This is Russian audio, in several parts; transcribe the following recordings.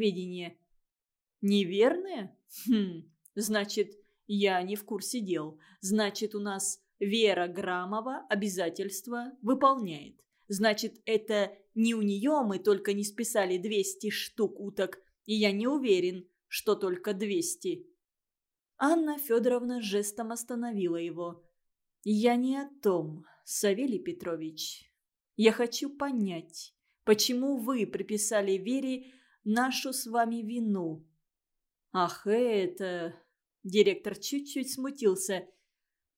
сведения. Неверные? Хм, значит, я не в курсе дел. Значит, у нас Вера Грамова обязательства выполняет. Значит, это не у нее мы только не списали 200 штук уток, и я не уверен, что только 200. Анна Федоровна жестом остановила его. «Я не о том, Савелий Петрович. Я хочу понять, почему вы приписали Вере нашу с вами вину?» «Ах, это...» Директор чуть-чуть смутился –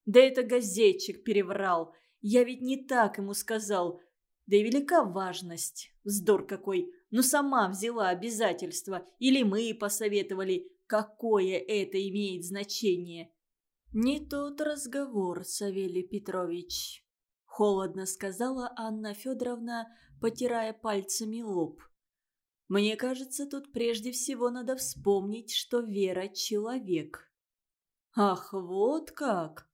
да это газетчик переврал. Я ведь не так ему сказал. Да и велика важность. Вздор какой. Ну сама взяла обязательства. Или мы посоветовали. Какое это имеет значение? Не тот разговор, Савелий Петрович. Холодно сказала Анна Федоровна, потирая пальцами лоб. Мне кажется, тут прежде всего надо вспомнить, что Вера – человек. Ах, вот как!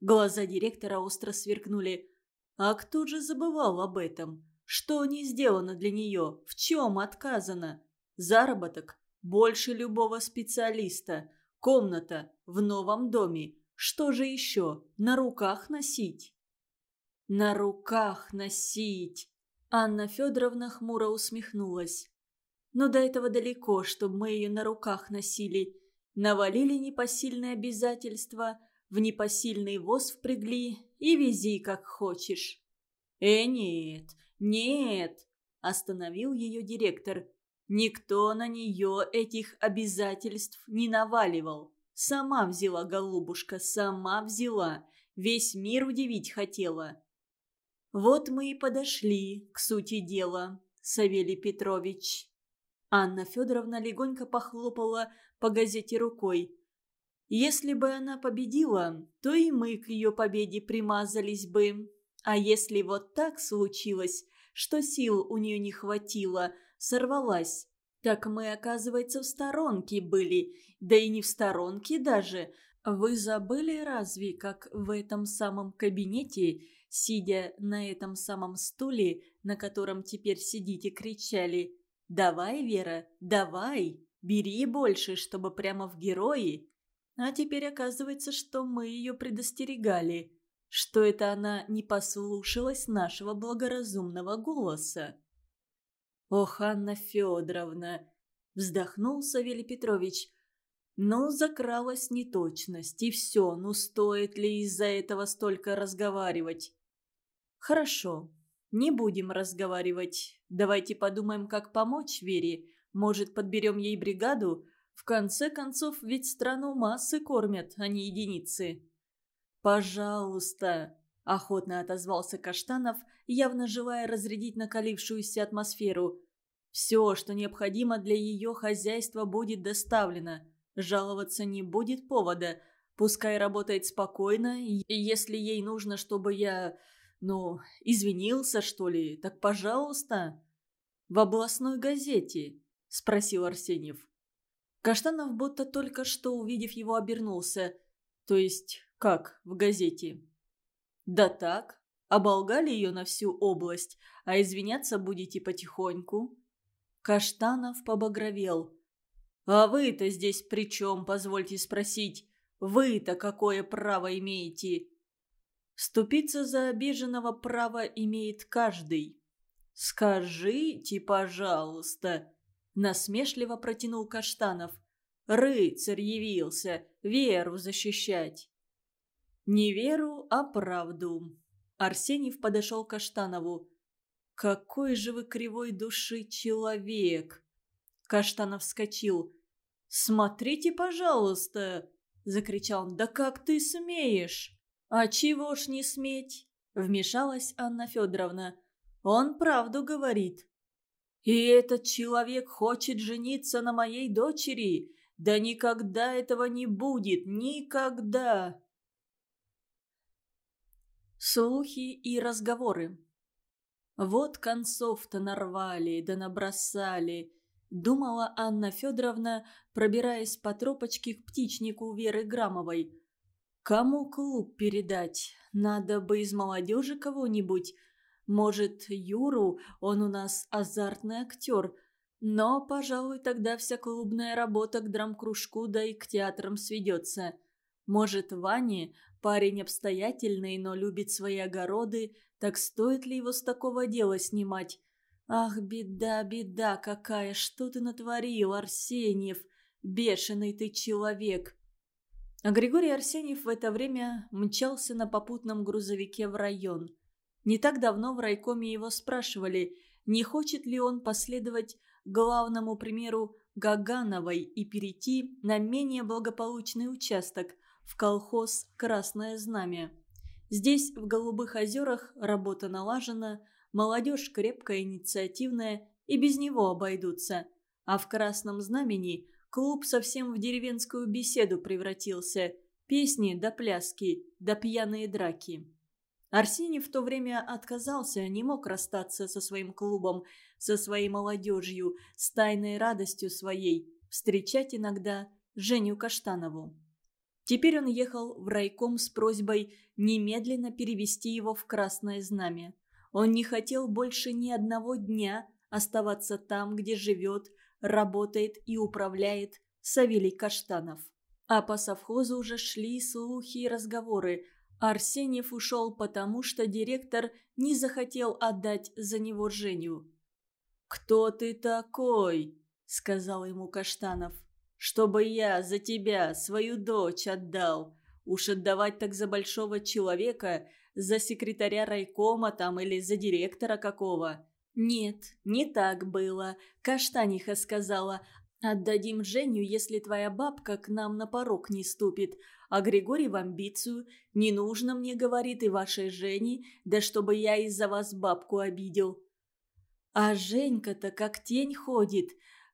Глаза директора остро сверкнули. А кто же забывал об этом? Что не сделано для нее? В чем отказано? Заработок больше любого специалиста. Комната в новом доме. Что же еще? На руках носить? На руках носить. Анна Федоровна хмуро усмехнулась. Но до этого далеко, чтобы мы ее на руках носили. Навалили непосильные обязательства – в непосильный воз впрягли и вези как хочешь». «Э, нет, нет!» – остановил ее директор. «Никто на нее этих обязательств не наваливал. Сама взяла, голубушка, сама взяла. Весь мир удивить хотела». «Вот мы и подошли к сути дела, Савелий Петрович». Анна Федоровна легонько похлопала по газете рукой. Если бы она победила, то и мы к ее победе примазались бы. А если вот так случилось, что сил у нее не хватило, сорвалась, так мы, оказывается, в сторонке были, да и не в сторонке даже. Вы забыли разве, как в этом самом кабинете, сидя на этом самом стуле, на котором теперь сидите, кричали «Давай, Вера, давай, бери больше, чтобы прямо в герои». А теперь оказывается, что мы ее предостерегали, что это она не послушалась нашего благоразумного голоса. «Ох, Анна Федоровна!» – вздохнул Савелий Петрович. «Ну, закралась неточность, и все, ну стоит ли из-за этого столько разговаривать?» «Хорошо, не будем разговаривать. Давайте подумаем, как помочь Вере. Может, подберем ей бригаду, в конце концов, ведь страну массы кормят, а не единицы. «Пожалуйста», – охотно отозвался Каштанов, явно желая разрядить накалившуюся атмосферу. «Все, что необходимо для ее хозяйства, будет доставлено. Жаловаться не будет повода. Пускай работает спокойно, и если ей нужно, чтобы я, ну, извинился, что ли, так пожалуйста». «В областной газете?» – спросил Арсеньев. Каштанов будто только что, увидев его, обернулся. То есть, как в газете? Да так, оболгали ее на всю область, а извиняться будете потихоньку. Каштанов побагровел. «А вы-то здесь при чем, позвольте спросить? Вы-то какое право имеете?» «Ступиться за обиженного право имеет каждый». «Скажите, пожалуйста», Насмешливо протянул Каштанов. «Рыцарь явился, веру защищать». «Не веру, а правду». Арсеньев подошел к Каштанову. «Какой же вы кривой души человек!» Каштанов вскочил. «Смотрите, пожалуйста!» – закричал он. «Да как ты смеешь?» «А чего ж не сметь?» – вмешалась Анна Федоровна. «Он правду говорит. И этот человек хочет жениться на моей дочери. Да никогда этого не будет, никогда. Слухи и разговоры. Вот концов-то нарвали, да набросали, думала Анна Федоровна, пробираясь по тропочке к птичнику Веры Грамовой. Кому клуб передать? Надо бы из молодежи кого-нибудь. Может, Юру, он у нас азартный актер. Но, пожалуй, тогда вся клубная работа к драмкружку да и к театрам сведется. Может, Ване, парень обстоятельный, но любит свои огороды, так стоит ли его с такого дела снимать? Ах, беда, беда какая, что ты натворил, Арсеньев? Бешеный ты человек. А Григорий Арсеньев в это время мчался на попутном грузовике в район. Не так давно в райкоме его спрашивали, не хочет ли он последовать главному примеру Гагановой и перейти на менее благополучный участок в колхоз «Красное знамя». Здесь, в Голубых озерах, работа налажена, молодежь крепкая, инициативная, и без него обойдутся. А в «Красном знамени» клуб совсем в деревенскую беседу превратился. Песни да пляски, да пьяные драки. Арсений в то время отказался, не мог расстаться со своим клубом, со своей молодежью, с тайной радостью своей, встречать иногда Женю Каштанову. Теперь он ехал в райком с просьбой немедленно перевести его в Красное Знамя. Он не хотел больше ни одного дня оставаться там, где живет, работает и управляет Савелий Каштанов. А по совхозу уже шли слухи и разговоры Арсеньев ушел потому, что директор не захотел отдать за него Женю. «Кто ты такой?» – сказал ему Каштанов. «Чтобы я за тебя свою дочь отдал. Уж отдавать так за большого человека, за секретаря райкома там или за директора какого». «Нет, не так было. Каштаниха сказала, Отдадим Женю, если твоя бабка к нам на порог не ступит. А Григорий в амбицию. Не нужно мне, говорит, и вашей Жене, да чтобы я из-за вас бабку обидел. А Женька-то как тень ходит.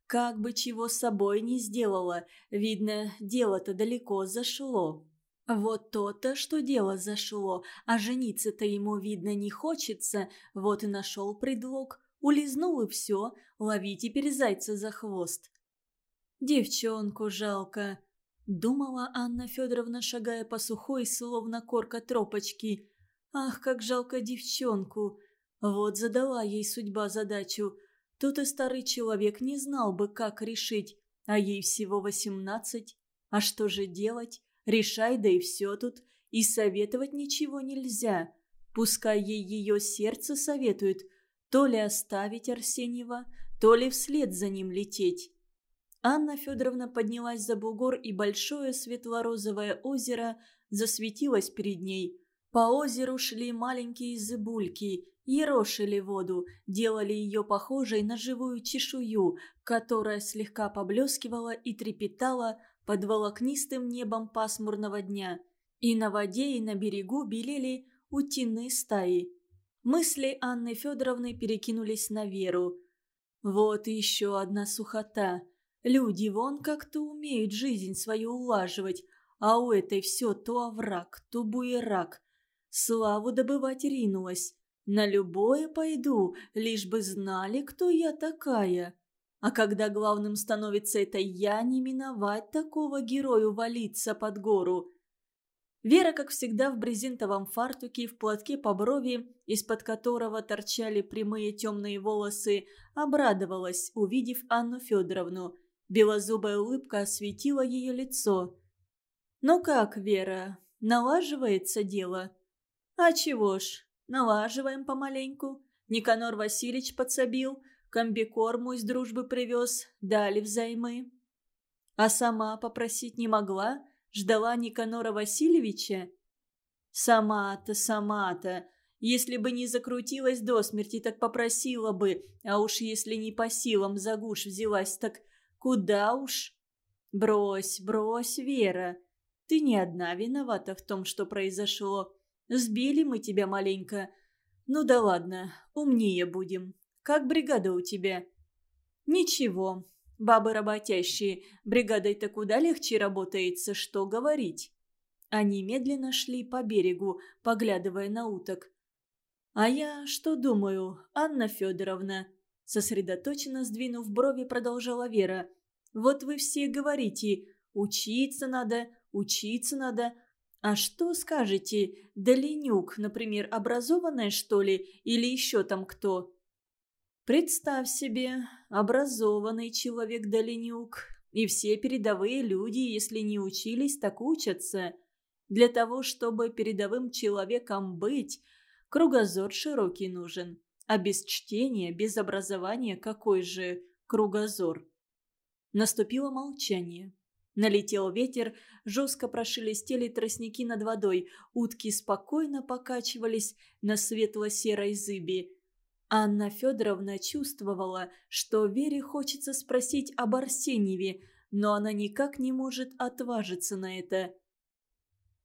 Как бы чего с собой не сделала. Видно, дело-то далеко зашло. Вот то-то, что дело зашло, а жениться-то ему, видно, не хочется, вот и нашел предлог. Улизнул и все, лови теперь зайца за хвост. «Девчонку жалко», — думала Анна Федоровна, шагая по сухой, словно корка тропочки. «Ах, как жалко девчонку! Вот задала ей судьба задачу. Тут и старый человек не знал бы, как решить, а ей всего восемнадцать. А что же делать? Решай, да и все тут. И советовать ничего нельзя. Пускай ей ее сердце советует, то ли оставить Арсеньева, то ли вслед за ним лететь. Анна Федоровна поднялась за бугор, и большое светло-розовое озеро засветилось перед ней. По озеру шли маленькие зыбульки, ерошили воду, делали ее похожей на живую чешую, которая слегка поблескивала и трепетала под волокнистым небом пасмурного дня. И на воде, и на берегу белели утиные стаи. Мысли Анны Федоровны перекинулись на Веру. Вот еще одна сухота. Люди вон как-то умеют жизнь свою улаживать, а у этой все то овраг, то буерак. Славу добывать ринулась. На любое пойду, лишь бы знали, кто я такая. А когда главным становится это я, не миновать такого герою валиться под гору. Вера, как всегда, в брезентовом фартуке, в платке по брови, из-под которого торчали прямые темные волосы, обрадовалась, увидев Анну Федоровну – Белозубая улыбка осветила ее лицо. «Ну как, Вера, налаживается дело?» «А чего ж, налаживаем помаленьку. Никанор Васильевич подсобил, комбикорму из дружбы привез, дали взаймы». «А сама попросить не могла? Ждала Никанора Васильевича?» «Сама-то, сама-то. Если бы не закрутилась до смерти, так попросила бы. А уж если не по силам за гуш взялась, так Куда уж? Брось, брось, Вера. Ты не одна виновата в том, что произошло. Сбили мы тебя маленько. Ну да ладно, умнее будем. Как бригада у тебя? Ничего. Бабы работящие. Бригадой-то куда легче работается, что говорить. Они медленно шли по берегу, поглядывая на уток. «А я что думаю, Анна Федоровна?» Сосредоточенно сдвинув брови, продолжала Вера. «Вот вы все говорите, учиться надо, учиться надо. А что скажете, Долинюк, например, образованная, что ли, или еще там кто?» Представь себе, образованный человек Долинюк, и все передовые люди, если не учились, так учатся. Для того, чтобы передовым человеком быть, кругозор широкий нужен. А без чтения, без образования какой же кругозор? Наступило молчание. Налетел ветер, жестко прошелестели тростники над водой, утки спокойно покачивались на светло-серой зыби. Анна Федоровна чувствовала, что Вере хочется спросить об Арсеньеве, но она никак не может отважиться на это.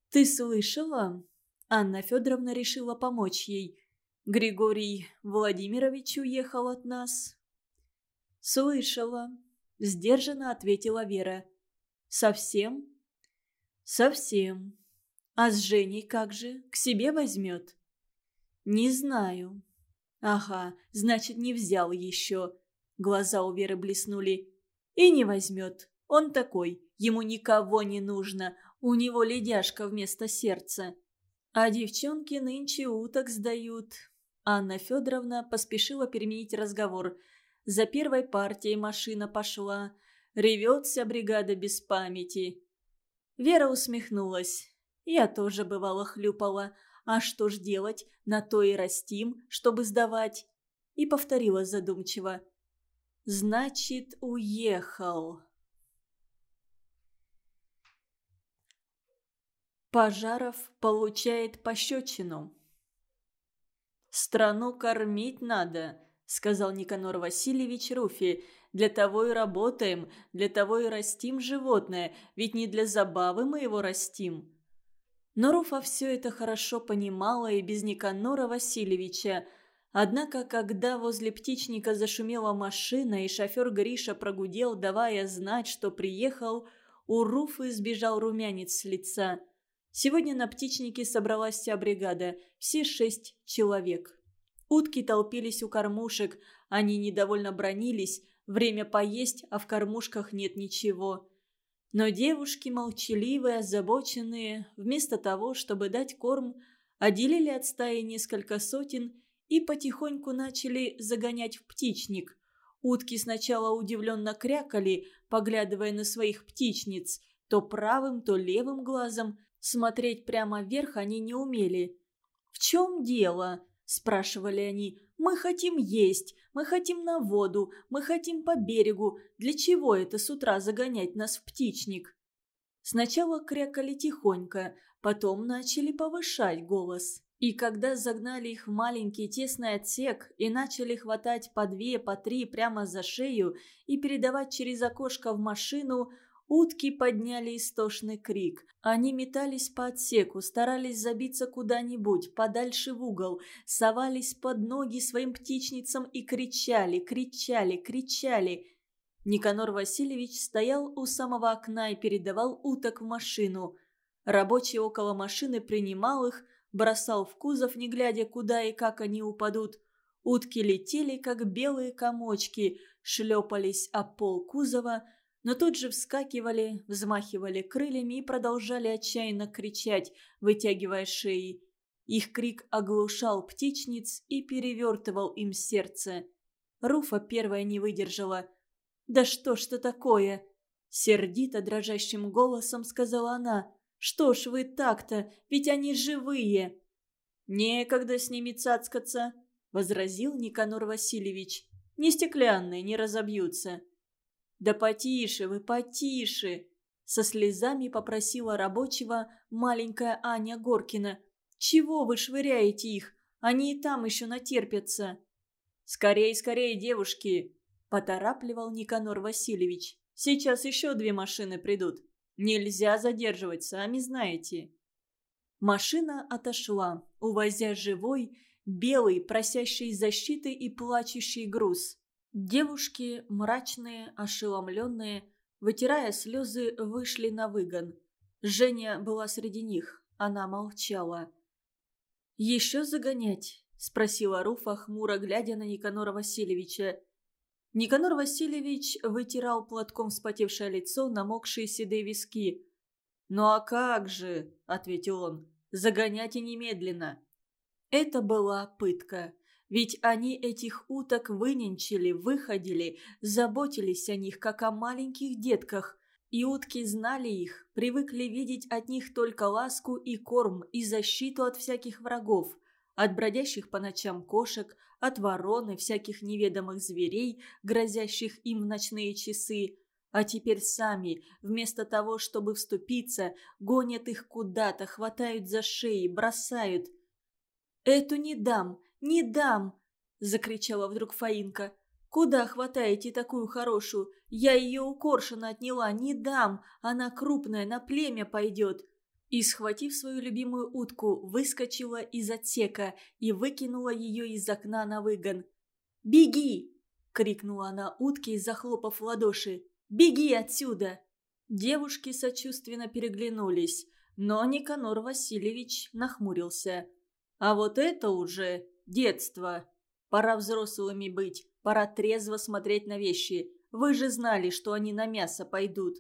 «Ты слышала?» Анна Федоровна решила помочь ей. «Григорий Владимирович уехал от нас». «Слышала», – сдержанно ответила Вера. «Совсем?» «Совсем. А с Женей как же? К себе возьмет?» «Не знаю. Ага, значит, не взял еще. Глаза у Веры блеснули. И не возьмет. Он такой. Ему никого не нужно. У него ледяшка вместо сердца. А девчонки нынче уток сдают. Анна Федоровна поспешила переменить разговор. За первой партией машина пошла. Ревет вся бригада без памяти. Вера усмехнулась. Я тоже бывало хлюпала. А что ж делать? На то и растим, чтобы сдавать. И повторила задумчиво. Значит, уехал. Пожаров получает пощечину. «Страну кормить надо», — сказал Никанор Васильевич Руфи. «Для того и работаем, для того и растим животное, ведь не для забавы мы его растим». Но Руфа все это хорошо понимала и без Никанора Васильевича. Однако, когда возле птичника зашумела машина и шофер Гриша прогудел, давая знать, что приехал, у Руфы сбежал румянец с лица. Сегодня на птичнике собралась вся бригада, все шесть человек. Утки толпились у кормушек, они недовольно бронились, время поесть, а в кормушках нет ничего. Но девушки, молчаливые, озабоченные, вместо того, чтобы дать корм, отделили от стаи несколько сотен и потихоньку начали загонять в птичник. Утки сначала удивленно крякали, поглядывая на своих птичниц, то правым, то левым глазом, смотреть прямо вверх они не умели. «В чем дело?» – спрашивали они. Мы хотим есть, мы хотим на воду, мы хотим по берегу. Для чего это с утра загонять нас в птичник?» Сначала крякали тихонько, потом начали повышать голос. И когда загнали их в маленький тесный отсек и начали хватать по две, по три прямо за шею и передавать через окошко в машину – Утки подняли истошный крик. Они метались по отсеку, старались забиться куда-нибудь, подальше в угол, совались под ноги своим птичницам и кричали, кричали, кричали. Никанор Васильевич стоял у самого окна и передавал уток в машину. Рабочий около машины принимал их, бросал в кузов, не глядя, куда и как они упадут. Утки летели, как белые комочки, шлепались о пол кузова – но тут же вскакивали, взмахивали крыльями и продолжали отчаянно кричать, вытягивая шеи. Их крик оглушал птичниц и перевертывал им сердце. Руфа первая не выдержала. «Да что ж это такое?» Сердито дрожащим голосом сказала она. «Что ж вы так-то? Ведь они живые!» «Некогда с ними цацкаться», — возразил Никанор Васильевич. «Не стеклянные, не разобьются». «Да потише вы, потише!» Со слезами попросила рабочего маленькая Аня Горкина. «Чего вы швыряете их? Они и там еще натерпятся!» «Скорей, скорей, девушки!» – поторапливал Никанор Васильевич. «Сейчас еще две машины придут. Нельзя задерживать, сами знаете». Машина отошла, увозя живой, белый, просящий защиты и плачущий груз. Девушки, мрачные, ошеломленные, вытирая слезы, вышли на выгон. Женя была среди них. Она молчала. «Еще загонять?» – спросила Руфа, хмуро глядя на Никанора Васильевича. Никанор Васильевич вытирал платком вспотевшее лицо, намокшие седые виски. «Ну а как же?» – ответил он. «Загонять и немедленно». Это была пытка. Ведь они этих уток выненчили, выходили, заботились о них, как о маленьких детках. И утки знали их, привыкли видеть от них только ласку и корм, и защиту от всяких врагов. От бродящих по ночам кошек, от ворон и всяких неведомых зверей, грозящих им в ночные часы. А теперь сами, вместо того, чтобы вступиться, гонят их куда-то, хватают за шеи, бросают. «Эту не дам, не дам!» – закричала вдруг Фаинка. «Куда хватаете такую хорошую? Я ее у Коршуна отняла, не дам! Она крупная, на племя пойдет!» И, схватив свою любимую утку, выскочила из отсека и выкинула ее из окна на выгон. «Беги!» – крикнула она утке, захлопав ладоши. «Беги отсюда!» Девушки сочувственно переглянулись, но Никанор Васильевич нахмурился. «А вот это уже детство! Пора взрослыми быть, пора трезво смотреть на вещи. Вы же знали, что они на мясо пойдут.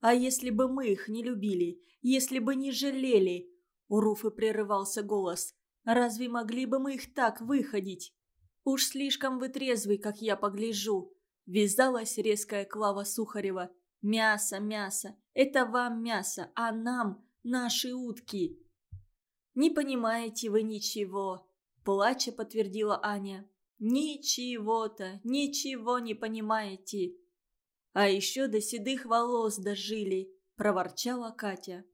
А если бы мы их не любили, если бы не жалели?» У Руфы прерывался голос. «Разве могли бы мы их так выходить? Уж слишком вы трезвый, как я погляжу. Вязалась резкая Клава Сухарева. «Мясо, мясо! Это вам мясо, а нам наши утки!» «Не понимаете вы ничего!» Плача подтвердила Аня. «Ничего-то, ничего не понимаете!» «А еще до седых волос дожили!» Проворчала Катя.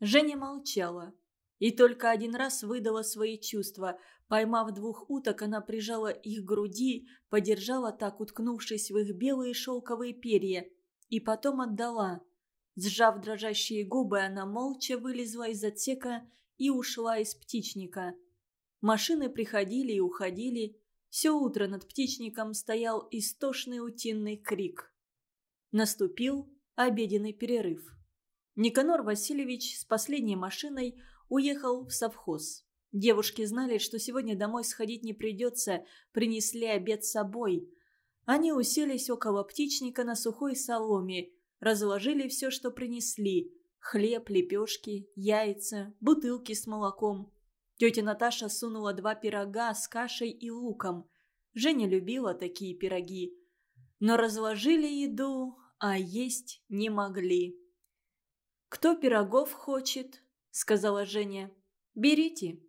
Женя молчала. И только один раз выдала свои чувства. Поймав двух уток, она прижала их к груди, подержала так, уткнувшись в их белые шелковые перья, и потом отдала. Сжав дрожащие губы, она молча вылезла из отсека и ушла из птичника. Машины приходили и уходили. Все утро над птичником стоял истошный утиный крик. Наступил обеденный перерыв. Никанор Васильевич с последней машиной – уехал в совхоз. Девушки знали, что сегодня домой сходить не придется, принесли обед с собой. Они уселись около птичника на сухой соломе, разложили все, что принесли. Хлеб, лепешки, яйца, бутылки с молоком. Тетя Наташа сунула два пирога с кашей и луком. Женя любила такие пироги. Но разложили еду, а есть не могли. Кто пирогов хочет, сказала Женя. «Берите».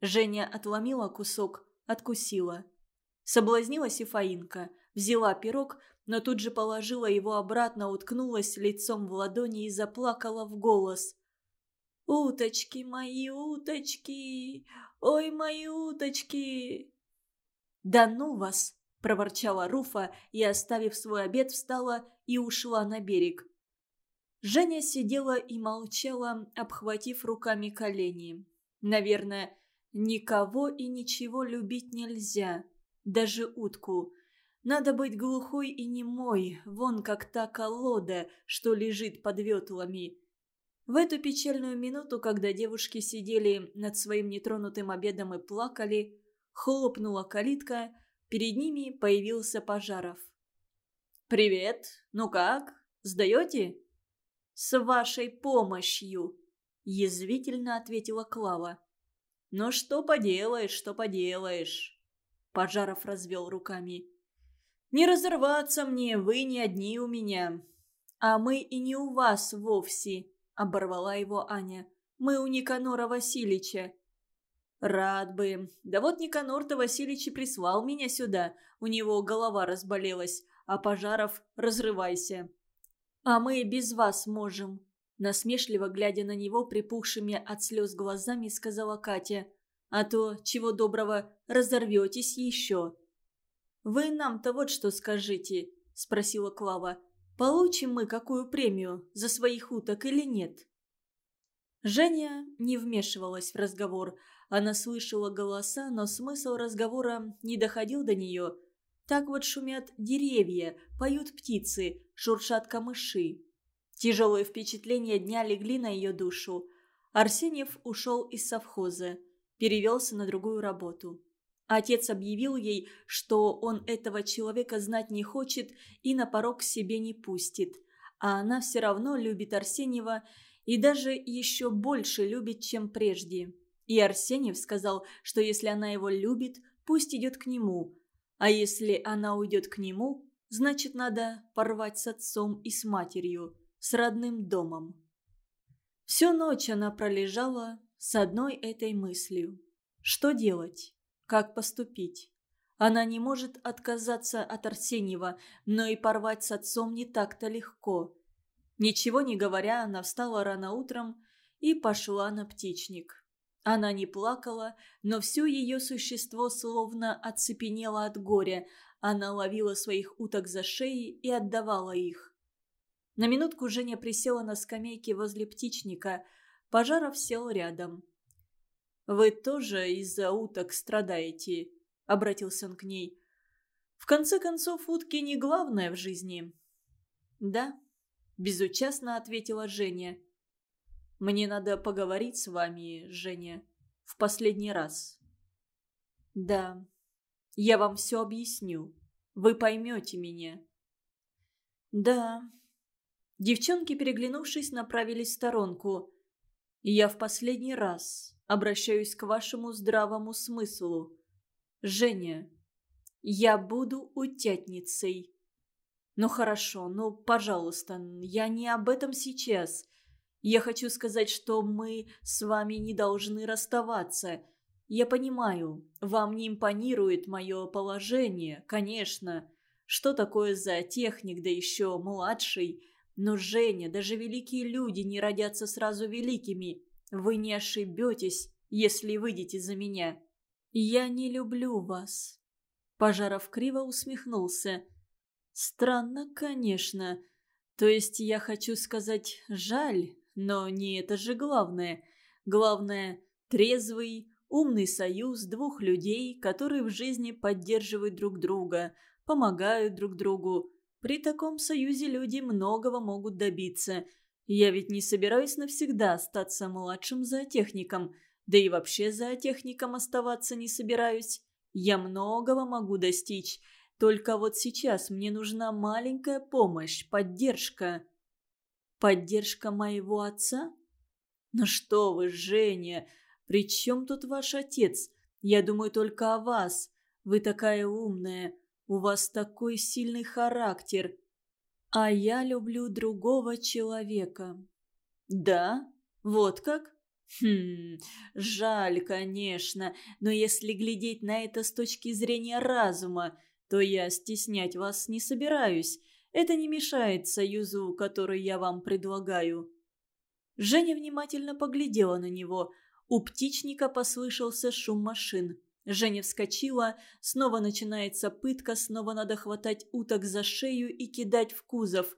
Женя отломила кусок, откусила. Соблазнилась и Фаинка, взяла пирог, но тут же положила его обратно, уткнулась лицом в ладони и заплакала в голос. «Уточки мои, уточки! Ой, мои уточки!» «Да ну вас!» – проворчала Руфа и, оставив свой обед, встала и ушла на берег. Женя сидела и молчала, обхватив руками колени. Наверное, никого и ничего любить нельзя, даже утку. Надо быть глухой и немой, вон как та колода, что лежит под ветлами. В эту печальную минуту, когда девушки сидели над своим нетронутым обедом и плакали, хлопнула калитка, перед ними появился Пожаров. «Привет! Ну как? Сдаете?» «С вашей помощью», – язвительно ответила Клава. «Ну что поделаешь, что поделаешь?» Пожаров развел руками. «Не разорваться мне, вы не одни у меня. А мы и не у вас вовсе», – оборвала его Аня. «Мы у Никанора Васильевича». «Рад бы. Да вот Никанор-то Васильевич и прислал меня сюда. У него голова разболелась. А Пожаров, разрывайся. «А мы без вас можем», – насмешливо глядя на него припухшими от слез глазами, сказала Катя. «А то, чего доброго, разорветесь еще». «Вы нам-то вот что скажите», – спросила Клава. «Получим мы какую премию за своих уток или нет?» Женя не вмешивалась в разговор. Она слышала голоса, но смысл разговора не доходил до нее – так вот шумят деревья, поют птицы, шуршат камыши. Тяжелые впечатления дня легли на ее душу. Арсеньев ушел из совхоза, перевелся на другую работу. Отец объявил ей, что он этого человека знать не хочет и на порог к себе не пустит. А она все равно любит Арсеньева и даже еще больше любит, чем прежде. И Арсеньев сказал, что если она его любит, пусть идет к нему. А если она уйдет к нему, значит, надо порвать с отцом и с матерью, с родным домом. Всю ночь она пролежала с одной этой мыслью. Что делать? Как поступить? Она не может отказаться от Арсеньева, но и порвать с отцом не так-то легко. Ничего не говоря, она встала рано утром и пошла на птичник. Она не плакала, но все ее существо словно оцепенело от горя. Она ловила своих уток за шеи и отдавала их. На минутку Женя присела на скамейке возле птичника. Пожаров сел рядом. «Вы тоже из-за уток страдаете?» – обратился он к ней. «В конце концов, утки не главное в жизни». «Да», – безучастно ответила Женя. «Мне надо поговорить с вами, Женя, в последний раз». «Да, я вам все объясню. Вы поймете меня». «Да, Девчонки, переглянувшись, направились в сторонку. «Я в последний раз обращаюсь к вашему здравому смыслу. Женя, я буду утятницей». «Ну хорошо, ну, пожалуйста, я не об этом сейчас. Я хочу сказать, что мы с вами не должны расставаться. Я понимаю, вам не импонирует мое положение, конечно. Что такое за техник, да еще младший?» Но, Женя, даже великие люди не родятся сразу великими. Вы не ошибетесь, если выйдете за меня. Я не люблю вас. Пожаров криво усмехнулся. Странно, конечно. То есть я хочу сказать «жаль», но не это же главное. Главное – трезвый, умный союз двух людей, которые в жизни поддерживают друг друга, помогают друг другу, при таком союзе люди многого могут добиться. Я ведь не собираюсь навсегда остаться младшим зоотехником, да и вообще зоотехником оставаться не собираюсь. Я многого могу достичь, только вот сейчас мне нужна маленькая помощь, поддержка. Поддержка моего отца? Ну что вы, Женя, при чем тут ваш отец? Я думаю только о вас. Вы такая умная, у вас такой сильный характер. А я люблю другого человека. Да? Вот как? Хм, жаль, конечно, но если глядеть на это с точки зрения разума, то я стеснять вас не собираюсь. Это не мешает союзу, который я вам предлагаю». Женя внимательно поглядела на него. У птичника послышался шум машин. Женя вскочила, снова начинается пытка, снова надо хватать уток за шею и кидать в кузов.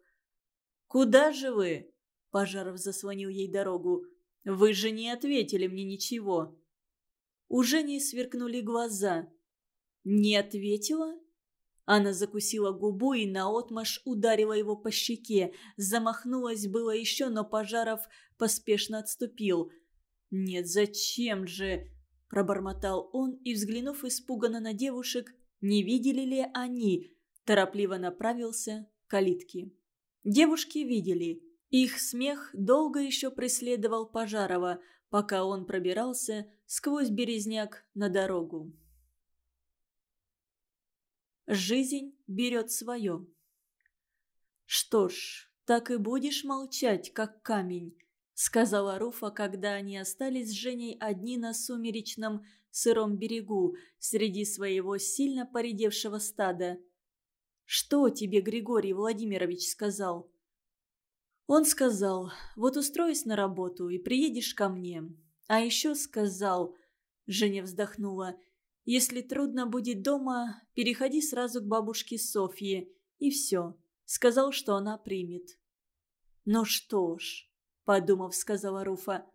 «Куда же вы?» – Пожаров заслонил ей дорогу. «Вы же не ответили мне ничего». У Жени сверкнули глаза. «Не ответила?» Она закусила губу и наотмашь ударила его по щеке. Замахнулась было еще, но Пожаров поспешно отступил. «Нет, зачем же?» Пробормотал он и, взглянув испуганно на девушек, не видели ли они, торопливо направился к калитке. Девушки видели. Их смех долго еще преследовал Пожарова, пока он пробирался сквозь березняк на дорогу. Жизнь берет свое. Что ж, так и будешь молчать, как камень, сказала Руфа, когда они остались с Женей одни на сумеречном сыром берегу среди своего сильно поредевшего стада. «Что тебе Григорий Владимирович сказал?» Он сказал, вот устроюсь на работу и приедешь ко мне. А еще сказал, Женя вздохнула, если трудно будет дома, переходи сразу к бабушке Софье. И все. Сказал, что она примет. Ну что ж, подумав, сказала Руфа.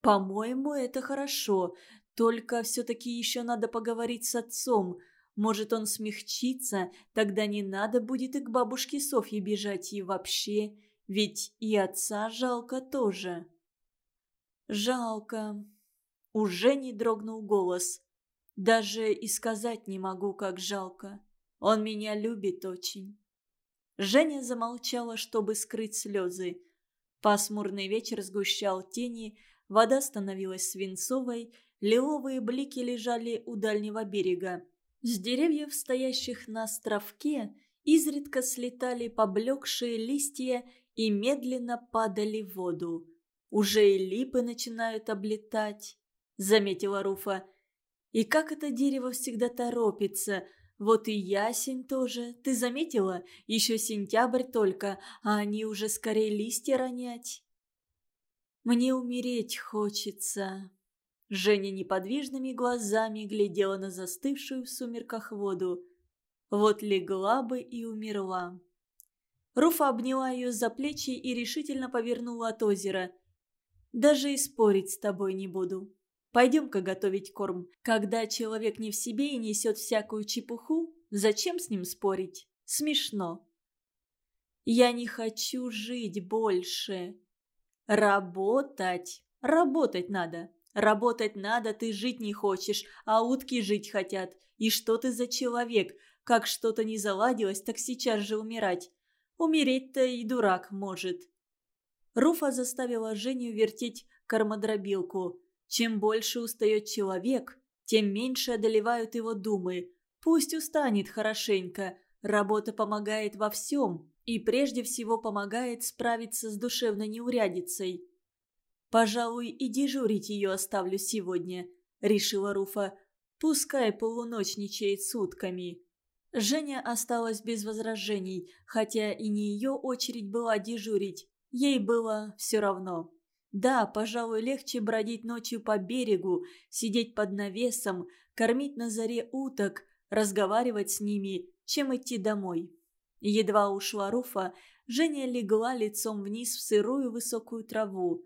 «По-моему, это хорошо. Только все-таки еще надо поговорить с отцом. Может, он смягчится, тогда не надо будет и к бабушке Софье бежать и вообще. Ведь и отца жалко тоже». «Жалко». Уже не дрогнул голос. «Даже и сказать не могу, как жалко. Он меня любит очень». Женя замолчала, чтобы скрыть слезы. Пасмурный вечер сгущал тени, вода становилась свинцовой, лиловые блики лежали у дальнего берега. С деревьев, стоящих на островке, изредка слетали поблекшие листья и медленно падали в воду. Уже и липы начинают облетать, заметила Руфа. И как это дерево всегда торопится. Вот и ясень тоже. Ты заметила? Еще сентябрь только, а они уже скорее листья ронять. Мне умереть хочется. Женя неподвижными глазами глядела на застывшую в сумерках воду. Вот легла бы и умерла. Руфа обняла ее за плечи и решительно повернула от озера. «Даже и спорить с тобой не буду. Пойдем-ка готовить корм. Когда человек не в себе и несет всякую чепуху, зачем с ним спорить? Смешно». «Я не хочу жить больше. Работать. Работать надо. Работать надо, ты жить не хочешь, а утки жить хотят. И что ты за человек? Как что-то не заладилось, так сейчас же умирать. Умереть-то и дурак может. Руфа заставила Женю вертеть кормодробилку. Чем больше устает человек, тем меньше одолевают его думы. Пусть устанет хорошенько. Работа помогает во всем. И прежде всего помогает справиться с душевной неурядицей. «Пожалуй, и дежурить ее оставлю сегодня», — решила Руфа. «Пускай полуночничает сутками». Женя осталась без возражений, хотя и не ее очередь была дежурить. Ей было все равно. Да, пожалуй, легче бродить ночью по берегу, сидеть под навесом, кормить на заре уток, разговаривать с ними, чем идти домой. Едва ушла Руфа, Женя легла лицом вниз в сырую высокую траву.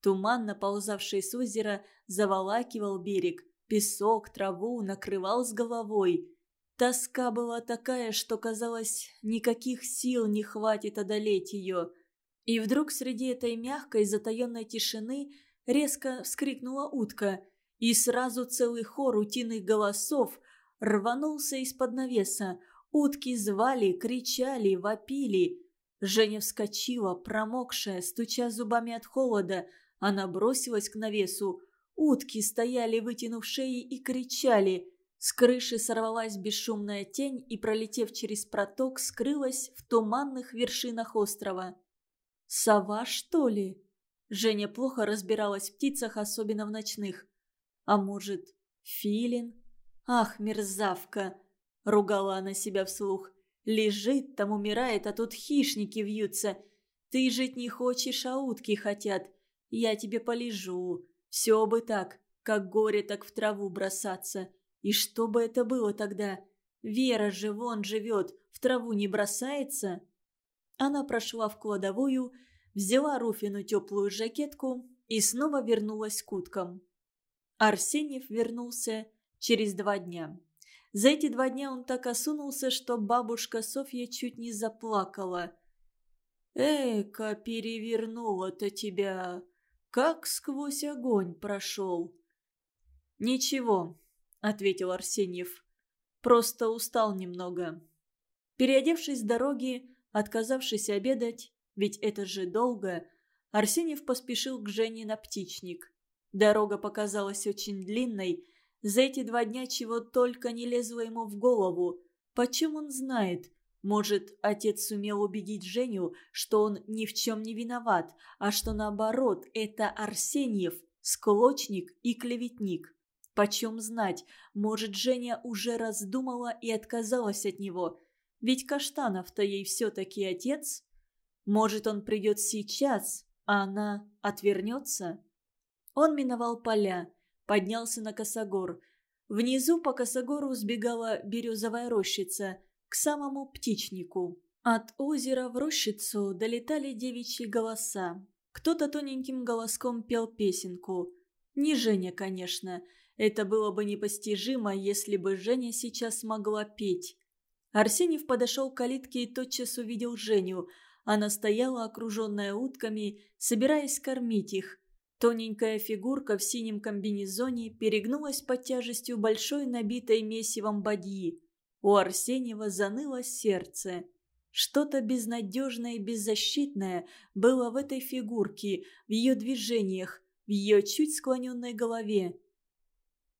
Туман, наползавший с озера, заволакивал берег. Песок, траву накрывал с головой. Тоска была такая, что, казалось, никаких сил не хватит одолеть ее. И вдруг среди этой мягкой, затаенной тишины резко вскрикнула утка, и сразу целый хор утиных голосов рванулся из-под навеса. Утки звали, кричали, вопили. Женя вскочила, промокшая, стуча зубами от холода. Она бросилась к навесу. Утки стояли, вытянув шеи, и кричали – с крыши сорвалась бесшумная тень и, пролетев через проток, скрылась в туманных вершинах острова. «Сова, что ли?» Женя плохо разбиралась в птицах, особенно в ночных. «А может, филин?» «Ах, мерзавка!» — ругала она себя вслух. «Лежит там, умирает, а тут хищники вьются. Ты жить не хочешь, а утки хотят. Я тебе полежу. Все бы так, как горе, так в траву бросаться. И что бы это было тогда? Вера же вон живет, в траву не бросается. Она прошла в кладовую, взяла Руфину теплую жакетку и снова вернулась к уткам. Арсеньев вернулся через два дня. За эти два дня он так осунулся, что бабушка Софья чуть не заплакала. «Эка, перевернула-то тебя! Как сквозь огонь прошел!» «Ничего, – ответил Арсеньев. «Просто устал немного». Переодевшись с дороги, отказавшись обедать, ведь это же долго, Арсеньев поспешил к Жене на птичник. Дорога показалась очень длинной. За эти два дня чего только не лезло ему в голову. Почем он знает? Может, отец сумел убедить Женю, что он ни в чем не виноват, а что наоборот, это Арсеньев, склочник и клеветник. Почем знать, может, Женя уже раздумала и отказалась от него. Ведь Каштанов-то ей все-таки отец. Может, он придет сейчас, а она отвернется? Он миновал поля, поднялся на косогор. Внизу по косогору сбегала березовая рощица к самому птичнику. От озера в рощицу долетали девичьи голоса. Кто-то тоненьким голоском пел песенку. Не Женя, конечно, — это было бы непостижимо, если бы Женя сейчас могла петь. Арсеньев подошел к калитке и тотчас увидел Женю. Она стояла, окруженная утками, собираясь кормить их. Тоненькая фигурка в синем комбинезоне перегнулась под тяжестью большой набитой месивом бадьи. У Арсеньева заныло сердце. Что-то безнадежное и беззащитное было в этой фигурке, в ее движениях, в ее чуть склоненной голове.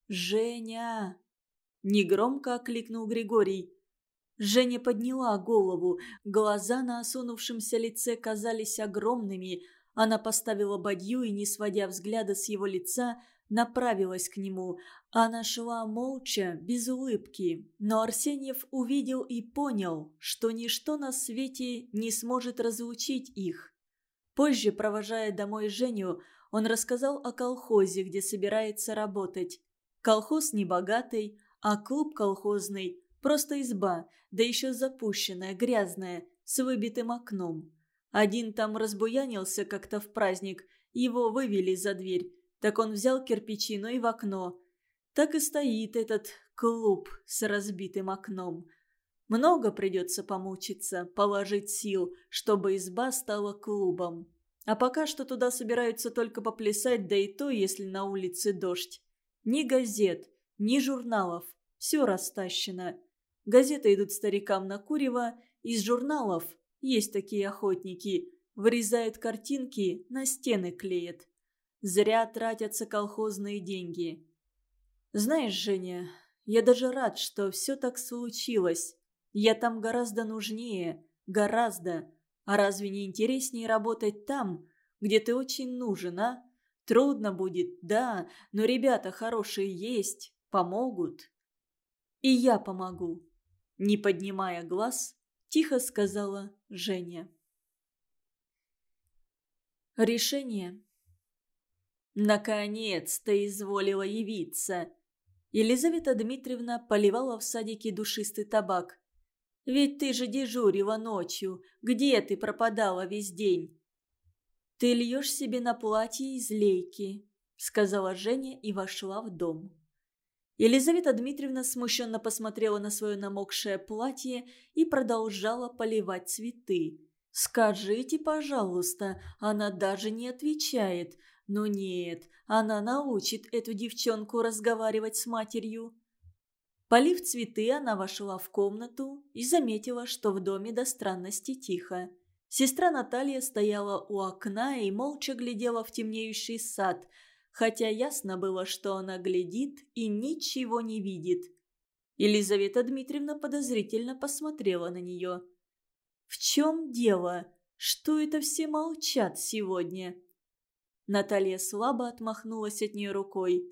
«Женя!» Негромко окликнул Григорий. Женя подняла голову. Глаза на осунувшемся лице казались огромными. Она поставила бадью и, не сводя взгляда с его лица, направилась к нему. Она шла молча, без улыбки. Но Арсеньев увидел и понял, что ничто на свете не сможет разлучить их. Позже, провожая домой Женю, он рассказал о колхозе, где собирается работать. Колхоз небогатый, а клуб колхозный – просто изба, да еще запущенная, грязная, с выбитым окном. Один там разбуянился как-то в праздник, его вывели за дверь. Так он взял кирпичину и в окно. Так и стоит этот клуб с разбитым окном. Много придется помучиться, положить сил, чтобы изба стала клубом. А пока что туда собираются только поплясать, да и то, если на улице дождь. Ни газет, ни журналов, все растащено. Газеты идут старикам на курево, из журналов, есть такие охотники, вырезают картинки, на стены клеят. Зря тратятся колхозные деньги. Знаешь, Женя, я даже рад, что все так случилось. Я там гораздо нужнее, гораздо. А разве не интереснее работать там, где ты очень нужен, а? Трудно будет, да, но ребята хорошие есть, помогут. И я помогу. Не поднимая глаз, тихо сказала Женя. Решение Наконец-то изволила явиться. Елизавета Дмитриевна поливала в садике душистый табак. «Ведь ты же дежурила ночью. Где ты пропадала весь день?» «Ты льешь себе на платье из лейки», — сказала Женя и вошла в дом. Елизавета Дмитриевна смущенно посмотрела на свое намокшее платье и продолжала поливать цветы. «Скажите, пожалуйста, она даже не отвечает. Но нет, она научит эту девчонку разговаривать с матерью. Полив цветы, она вошла в комнату и заметила, что в доме до странности тихо. Сестра Наталья стояла у окна и молча глядела в темнеющий сад, хотя ясно было, что она глядит и ничего не видит. Елизавета Дмитриевна подозрительно посмотрела на нее. «В чем дело? Что это все молчат сегодня?» Наталья слабо отмахнулась от нее рукой.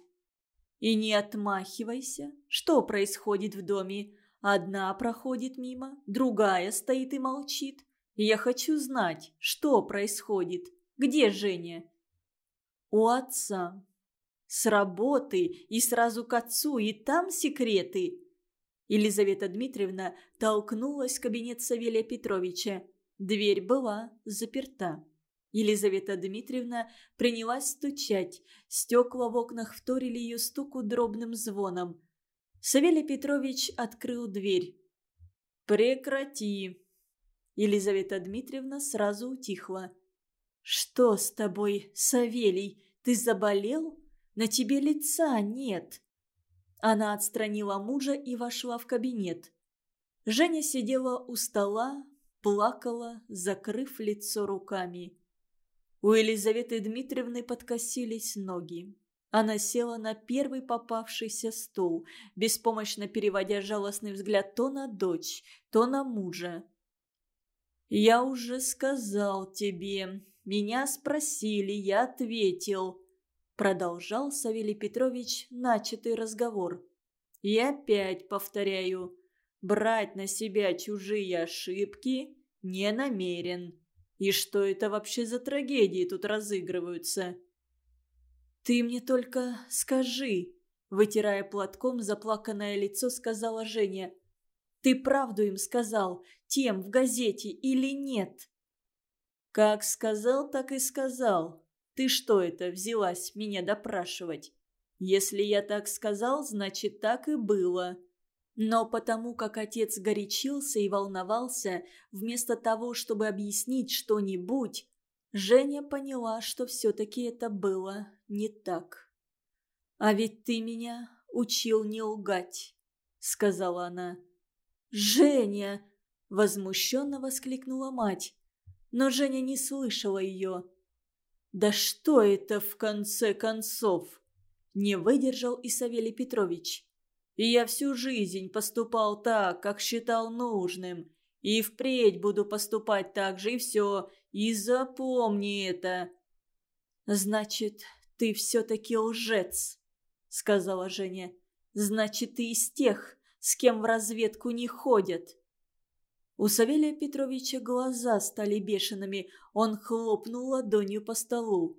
«И не отмахивайся. Что происходит в доме? Одна проходит мимо, другая стоит и молчит. Я хочу знать, что происходит. Где Женя?» «У отца. С работы и сразу к отцу, и там секреты». Елизавета Дмитриевна толкнулась в кабинет Савелия Петровича. Дверь была заперта. Елизавета Дмитриевна принялась стучать. Стекла в окнах вторили ее стуку дробным звоном. Савелий Петрович открыл дверь. «Прекрати!» Елизавета Дмитриевна сразу утихла. «Что с тобой, Савелий? Ты заболел? На тебе лица нет!» Она отстранила мужа и вошла в кабинет. Женя сидела у стола, плакала, закрыв лицо руками. У Елизаветы Дмитриевны подкосились ноги. Она села на первый попавшийся стул, беспомощно переводя жалостный взгляд то на дочь, то на мужа. «Я уже сказал тебе. Меня спросили, я ответил», — продолжал Савелий Петрович начатый разговор. «И опять повторяю, брать на себя чужие ошибки не намерен». И что это вообще за трагедии тут разыгрываются? «Ты мне только скажи», — вытирая платком заплаканное лицо, сказала Женя. «Ты правду им сказал, тем в газете или нет?» «Как сказал, так и сказал. Ты что это, взялась меня допрашивать? Если я так сказал, значит, так и было. Но потому как отец горячился и волновался, вместо того, чтобы объяснить что-нибудь, Женя поняла, что все-таки это было не так. «А ведь ты меня учил не лгать», — сказала она. «Женя!» — возмущенно воскликнула мать. Но Женя не слышала ее. «Да что это в конце концов?» — не выдержал и Савелий Петрович. И я всю жизнь поступал так, как считал нужным. И впредь буду поступать так же, и все. И запомни это. Значит, ты все-таки лжец, сказала Женя. Значит, ты из тех, с кем в разведку не ходят. У Савелия Петровича глаза стали бешеными. Он хлопнул ладонью по столу.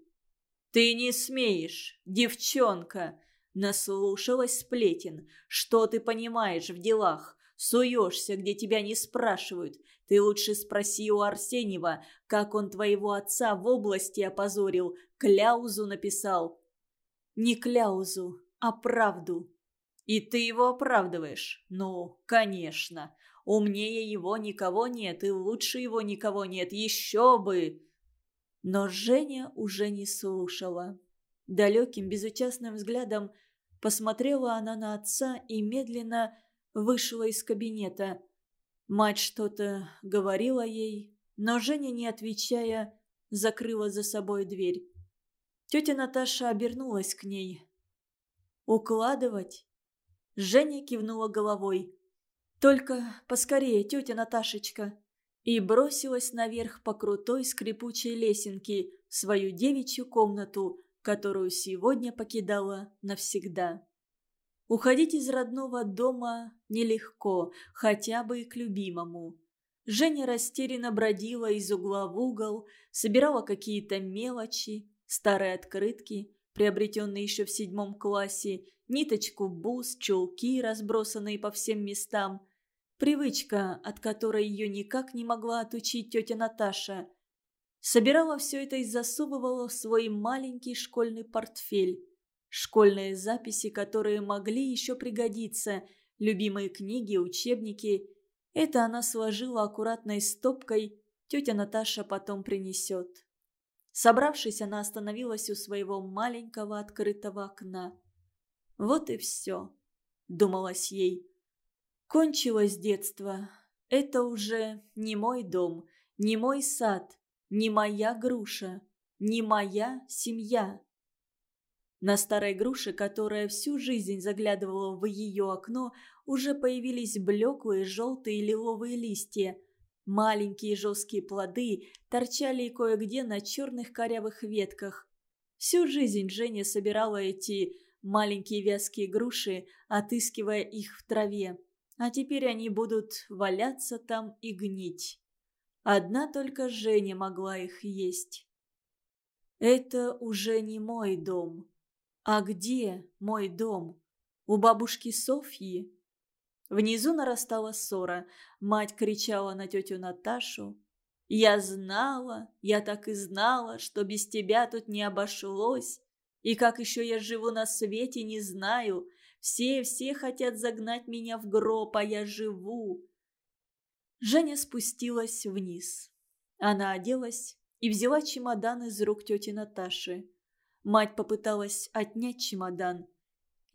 «Ты не смеешь, девчонка!» Наслушалась сплетен. «Что ты понимаешь в делах? Суешься, где тебя не спрашивают. Ты лучше спроси у Арсеньева, как он твоего отца в области опозорил, кляузу написал». «Не кляузу, а правду». «И ты его оправдываешь?» «Ну, конечно. Умнее его никого нет, и лучше его никого нет. Еще бы!» Но Женя уже не слушала. Далеким, безучастным взглядом посмотрела она на отца и медленно вышла из кабинета. Мать что-то говорила ей, но Женя, не отвечая, закрыла за собой дверь. Тетя Наташа обернулась к ней. «Укладывать?» Женя кивнула головой. «Только поскорее, тетя Наташечка!» и бросилась наверх по крутой скрипучей лесенке в свою девичью комнату, которую сегодня покидала навсегда. Уходить из родного дома нелегко, хотя бы и к любимому. Женя растерянно бродила из угла в угол, собирала какие-то мелочи, старые открытки, приобретенные еще в седьмом классе, ниточку бус, чулки, разбросанные по всем местам – Привычка, от которой ее никак не могла отучить тетя Наташа. Собирала все это и засовывала в свой маленький школьный портфель. Школьные записи, которые могли еще пригодиться, любимые книги, учебники. Это она сложила аккуратной стопкой, тетя Наташа потом принесет. Собравшись, она остановилась у своего маленького открытого окна. «Вот и все», — думалось ей. Кончилось детство. Это уже не мой дом, не мой сад, не моя груша, не моя семья. На старой груше, которая всю жизнь заглядывала в ее окно, уже появились блеклые желтые лиловые листья. Маленькие жесткие плоды торчали кое-где на черных корявых ветках. Всю жизнь Женя собирала эти маленькие вязкие груши, отыскивая их в траве а теперь они будут валяться там и гнить. Одна только Женя могла их есть. Это уже не мой дом. А где мой дом? У бабушки Софьи? Внизу нарастала ссора. Мать кричала на тетю Наташу. «Я знала, я так и знала, что без тебя тут не обошлось. И как еще я живу на свете, не знаю. Все-все хотят загнать меня в гроб, а я живу. Женя спустилась вниз. Она оделась и взяла чемодан из рук тети Наташи. Мать попыталась отнять чемодан.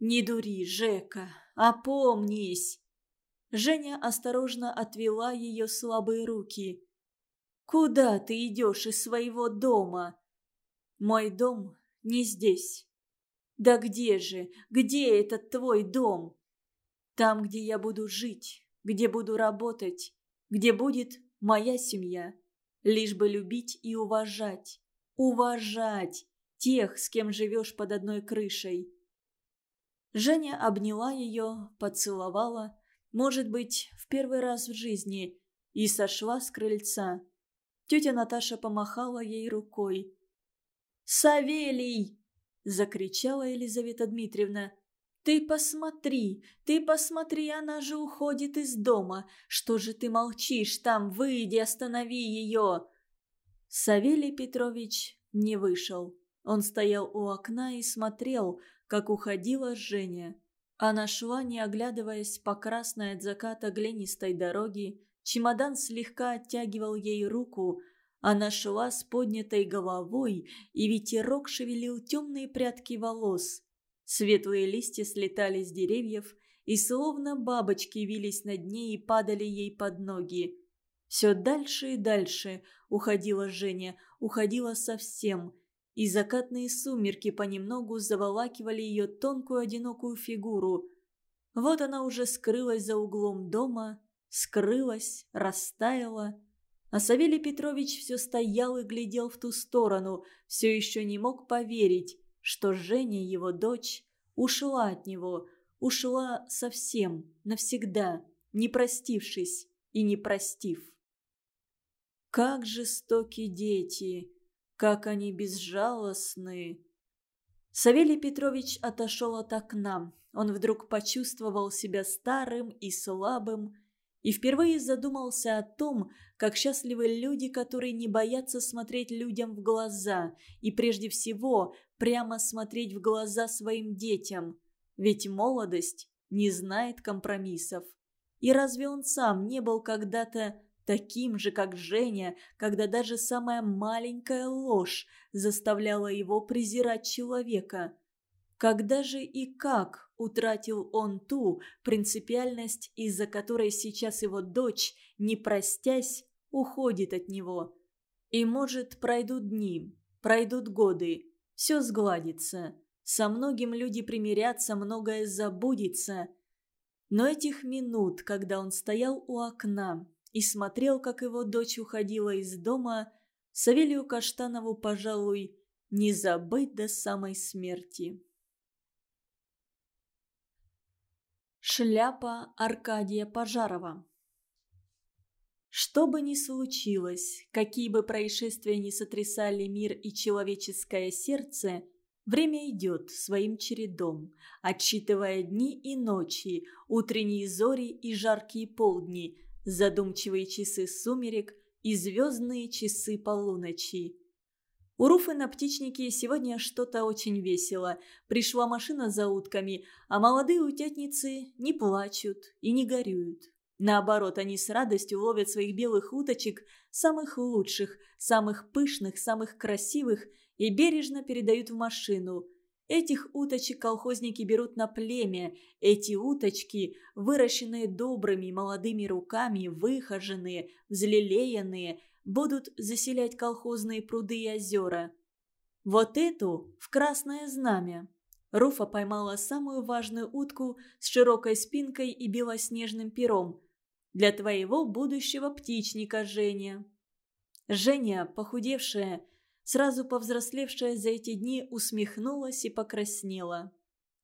«Не дури, Жека, опомнись!» Женя осторожно отвела ее слабые руки. «Куда ты идешь из своего дома?» «Мой дом не здесь. Да где же, где этот твой дом? Там, где я буду жить, где буду работать, где будет моя семья. Лишь бы любить и уважать, уважать тех, с кем живешь под одной крышей. Женя обняла ее, поцеловала, может быть, в первый раз в жизни, и сошла с крыльца. Тетя Наташа помахала ей рукой. «Савелий!» – закричала Елизавета Дмитриевна. «Ты посмотри, ты посмотри, она же уходит из дома. Что же ты молчишь там? Выйди, останови ее!» Савелий Петрович не вышел. Он стоял у окна и смотрел, как уходила Женя. Она шла, не оглядываясь по красной от заката глинистой дороги. Чемодан слегка оттягивал ей руку – она шла с поднятой головой, и ветерок шевелил темные прядки волос. Светлые листья слетали с деревьев и словно бабочки вились над ней и падали ей под ноги. Все дальше и дальше уходила Женя, уходила совсем, и закатные сумерки понемногу заволакивали ее тонкую одинокую фигуру. Вот она уже скрылась за углом дома, скрылась, растаяла. А Савелий Петрович все стоял и глядел в ту сторону, все еще не мог поверить, что Женя, его дочь, ушла от него, ушла совсем, навсегда, не простившись и не простив. Как жестоки дети, как они безжалостны. Савелий Петрович отошел от окна. Он вдруг почувствовал себя старым и слабым, и впервые задумался о том, как счастливы люди, которые не боятся смотреть людям в глаза, и прежде всего прямо смотреть в глаза своим детям. Ведь молодость не знает компромиссов. И разве он сам не был когда-то таким же, как Женя, когда даже самая маленькая ложь заставляла его презирать человека? Когда же и как утратил он ту принципиальность, из-за которой сейчас его дочь, не простясь, уходит от него? И, может, пройдут дни, пройдут годы, все сгладится. Со многим люди примирятся, многое забудется. Но этих минут, когда он стоял у окна и смотрел, как его дочь уходила из дома, Савелию Каштанову, пожалуй, не забыть до самой смерти. Шляпа Аркадия Пожарова Что бы ни случилось, какие бы происшествия ни сотрясали мир и человеческое сердце, время идет своим чередом, отсчитывая дни и ночи, утренние зори и жаркие полдни, задумчивые часы сумерек и звездные часы полуночи. У Руфы на птичнике сегодня что-то очень весело. Пришла машина за утками, а молодые утятницы не плачут и не горюют. Наоборот, они с радостью ловят своих белых уточек, самых лучших, самых пышных, самых красивых, и бережно передают в машину. Этих уточек колхозники берут на племя. Эти уточки, выращенные добрыми молодыми руками, выхоженные, взлелеянные – будут заселять колхозные пруды и озера. Вот эту в красное знамя. Руфа поймала самую важную утку с широкой спинкой и белоснежным пером. Для твоего будущего птичника, Женя. Женя, похудевшая, сразу повзрослевшая за эти дни, усмехнулась и покраснела.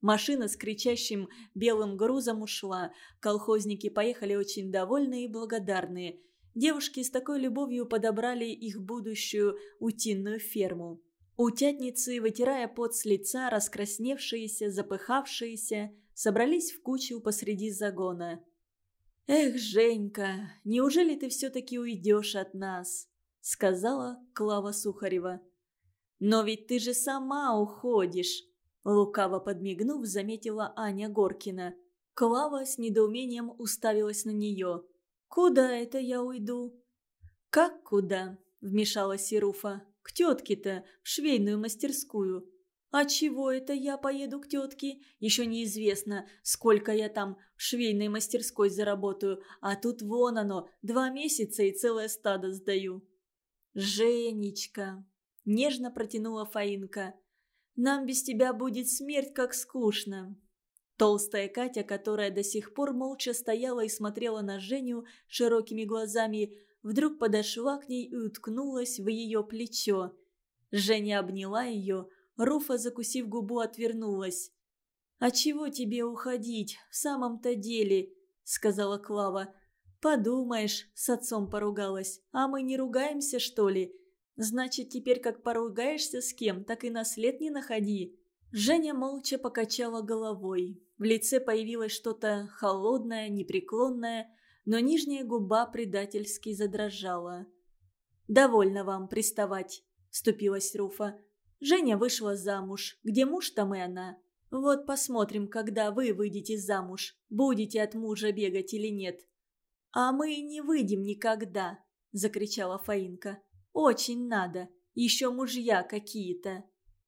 Машина с кричащим белым грузом ушла. Колхозники поехали очень довольные и благодарные – Девушки с такой любовью подобрали их будущую утиную ферму. Утятницы, вытирая пот с лица, раскрасневшиеся, запыхавшиеся, собрались в кучу посреди загона. «Эх, Женька, неужели ты все-таки уйдешь от нас?» — сказала Клава Сухарева. «Но ведь ты же сама уходишь!» Лукаво подмигнув, заметила Аня Горкина. Клава с недоумением уставилась на нее. «Куда это я уйду?» «Как куда?» – вмешалась Сируфа. «К тетке-то, в швейную мастерскую». «А чего это я поеду к тетке? Еще неизвестно, сколько я там в швейной мастерской заработаю, а тут вон оно, два месяца и целое стадо сдаю». «Женечка!» – нежно протянула Фаинка. «Нам без тебя будет смерть, как скучно. Толстая Катя, которая до сих пор молча стояла и смотрела на Женю широкими глазами, вдруг подошла к ней и уткнулась в ее плечо. Женя обняла ее, Руфа, закусив губу, отвернулась. «А чего тебе уходить, в самом-то деле?» — сказала Клава. «Подумаешь, с отцом поругалась. А мы не ругаемся, что ли? Значит, теперь как поругаешься с кем, так и на след не находи». Женя молча покачала головой. В лице появилось что-то холодное, непреклонное, но нижняя губа предательски задрожала. «Довольно вам приставать», — вступилась Руфа. «Женя вышла замуж. Где муж, там и она. Вот посмотрим, когда вы выйдете замуж, будете от мужа бегать или нет». «А мы не выйдем никогда», — закричала Фаинка. «Очень надо. Еще мужья какие-то».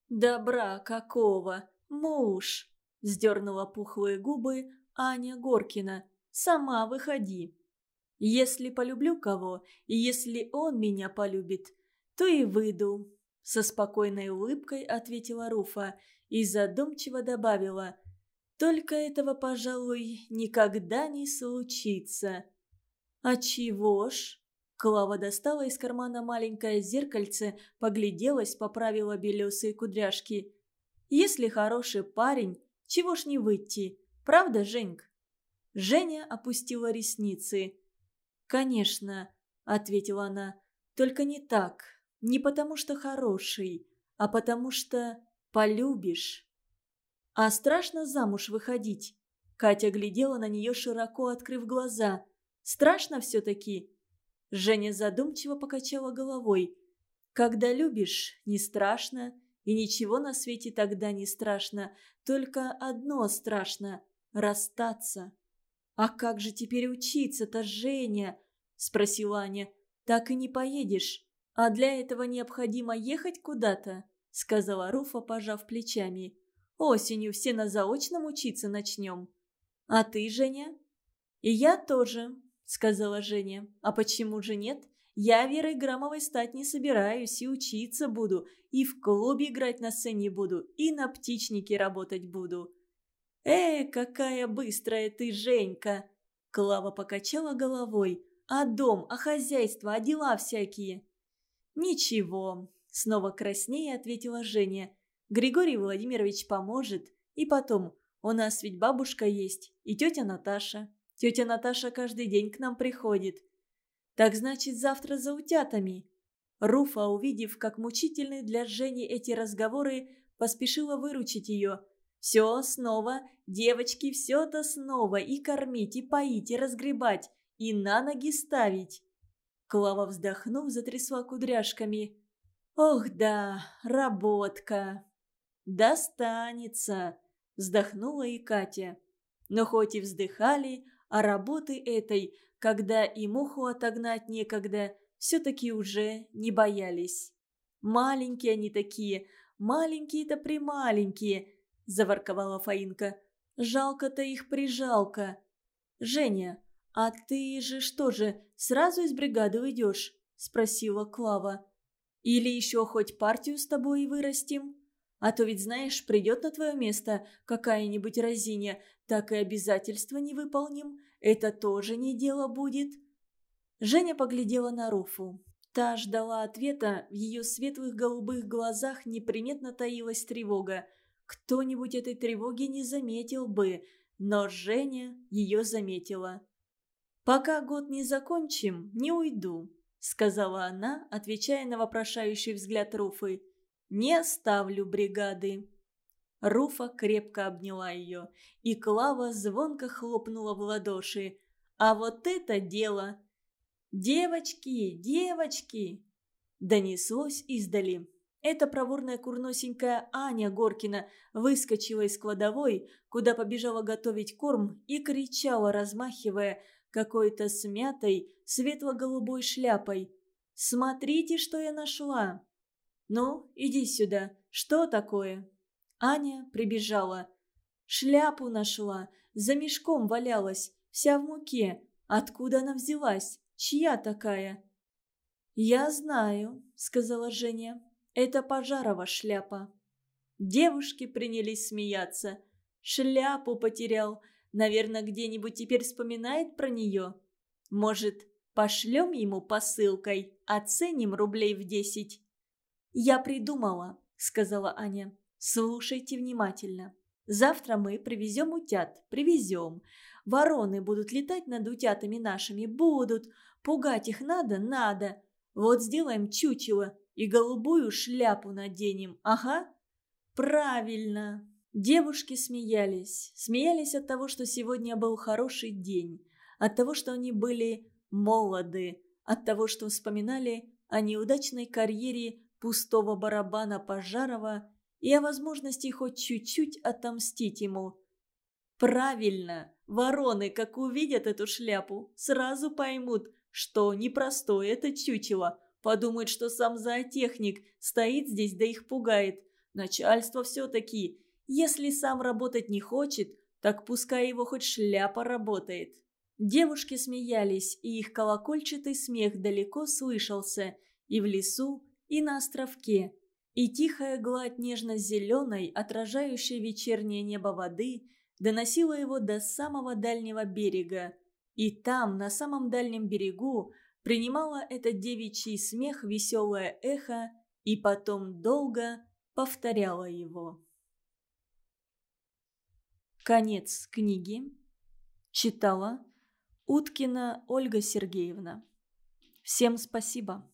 «Добра какого! Муж!» – сдернула пухлые губы Аня Горкина. «Сама выходи!» «Если полюблю кого, и если он меня полюбит, то и выйду», – со спокойной улыбкой ответила Руфа и задумчиво добавила. Только этого, пожалуй, никогда не случится. А чего ж? Клава достала из кармана маленькое зеркальце, погляделась, поправила белесые кудряшки. «Если хороший парень, чего ж не выйти? Правда, Женьк?» Женя опустила ресницы. «Конечно», — ответила она, — «только не так. Не потому что хороший, а потому что полюбишь». «А страшно замуж выходить?» Катя глядела на нее широко, открыв глаза. «Страшно все-таки?» Женя задумчиво покачала головой. «Когда любишь, не страшно, и ничего на свете тогда не страшно, только одно страшно – расстаться». «А как же теперь учиться-то, Женя?» – спросила Аня. «Так и не поедешь. А для этого необходимо ехать куда-то», – сказала Руфа, пожав плечами. «Осенью все на заочном учиться начнем». «А ты, Женя?» «И я тоже», сказала Женя. «А почему же нет? Я Верой Грамовой стать не собираюсь, и учиться буду, и в клубе играть на сцене буду, и на птичнике работать буду». «Э, какая быстрая ты, Женька!» Клава покачала головой. «А дом, а хозяйство, а дела всякие?» «Ничего», — снова краснее ответила Женя. «Григорий Владимирович поможет. И потом, у нас ведь бабушка есть и тетя Наташа. Тетя Наташа каждый день к нам приходит. Так значит, завтра за утятами. Руфа, увидев, как мучительны для Жени эти разговоры, поспешила выручить ее. «Все снова, девочки, все это снова, и кормить, и поить, и разгребать, и на ноги ставить». Клава, вздохнув, затрясла кудряшками. «Ох да, работка!» «Достанется!» – вздохнула и Катя. Но хоть и вздыхали, а работы этой, когда и муху отогнать некогда, все-таки уже не боялись. «Маленькие они такие, маленькие-то прималенькие», – заворковала Фаинка. «Жалко-то их прижалко». «Женя, а ты же что же, сразу из бригады уйдешь?» – спросила Клава. «Или еще хоть партию с тобой и вырастим?» А то ведь, знаешь, придет на твое место какая-нибудь разиня, так и обязательства не выполним. Это тоже не дело будет». Женя поглядела на Руфу. Та ждала ответа, в ее светлых голубых глазах неприметно таилась тревога. Кто-нибудь этой тревоги не заметил бы, но Женя ее заметила. «Пока год не закончим, не уйду», — сказала она, отвечая на вопрошающий взгляд Руфы. Не оставлю бригады». Руфа крепко обняла ее, и Клава звонко хлопнула в ладоши. «А вот это дело!» «Девочки, девочки!» Донеслось издали. Эта проворная курносенькая Аня Горкина выскочила из кладовой, куда побежала готовить корм, и кричала, размахивая какой-то смятой светло-голубой шляпой. «Смотрите, что я нашла!» «Ну, иди сюда. Что такое?» Аня прибежала. Шляпу нашла. За мешком валялась. Вся в муке. Откуда она взялась? Чья такая? «Я знаю», — сказала Женя. «Это Пожарова шляпа». Девушки принялись смеяться. «Шляпу потерял. Наверное, где-нибудь теперь вспоминает про нее. Может, пошлем ему посылкой, оценим рублей в десять?» «Я придумала», — сказала Аня. «Слушайте внимательно. Завтра мы привезем утят, привезем. Вороны будут летать над утятами нашими, будут. Пугать их надо, надо. Вот сделаем чучело и голубую шляпу наденем, ага». «Правильно!» Девушки смеялись. Смеялись от того, что сегодня был хороший день. От того, что они были молоды. От того, что вспоминали о неудачной карьере пустого барабана Пожарова и о возможности хоть чуть-чуть отомстить ему. Правильно, вороны, как увидят эту шляпу, сразу поймут, что непростое это чучело. Подумают, что сам зоотехник стоит здесь да их пугает. Начальство все-таки. Если сам работать не хочет, так пускай его хоть шляпа работает. Девушки смеялись, и их колокольчатый смех далеко слышался, и в лесу, и на островке, и тихая гладь нежно-зеленой, отражающая вечернее небо воды, доносила его до самого дальнего берега, и там, на самом дальнем берегу, принимала этот девичий смех веселое эхо и потом долго повторяла его. Конец книги. Читала Уткина Ольга Сергеевна. Всем спасибо.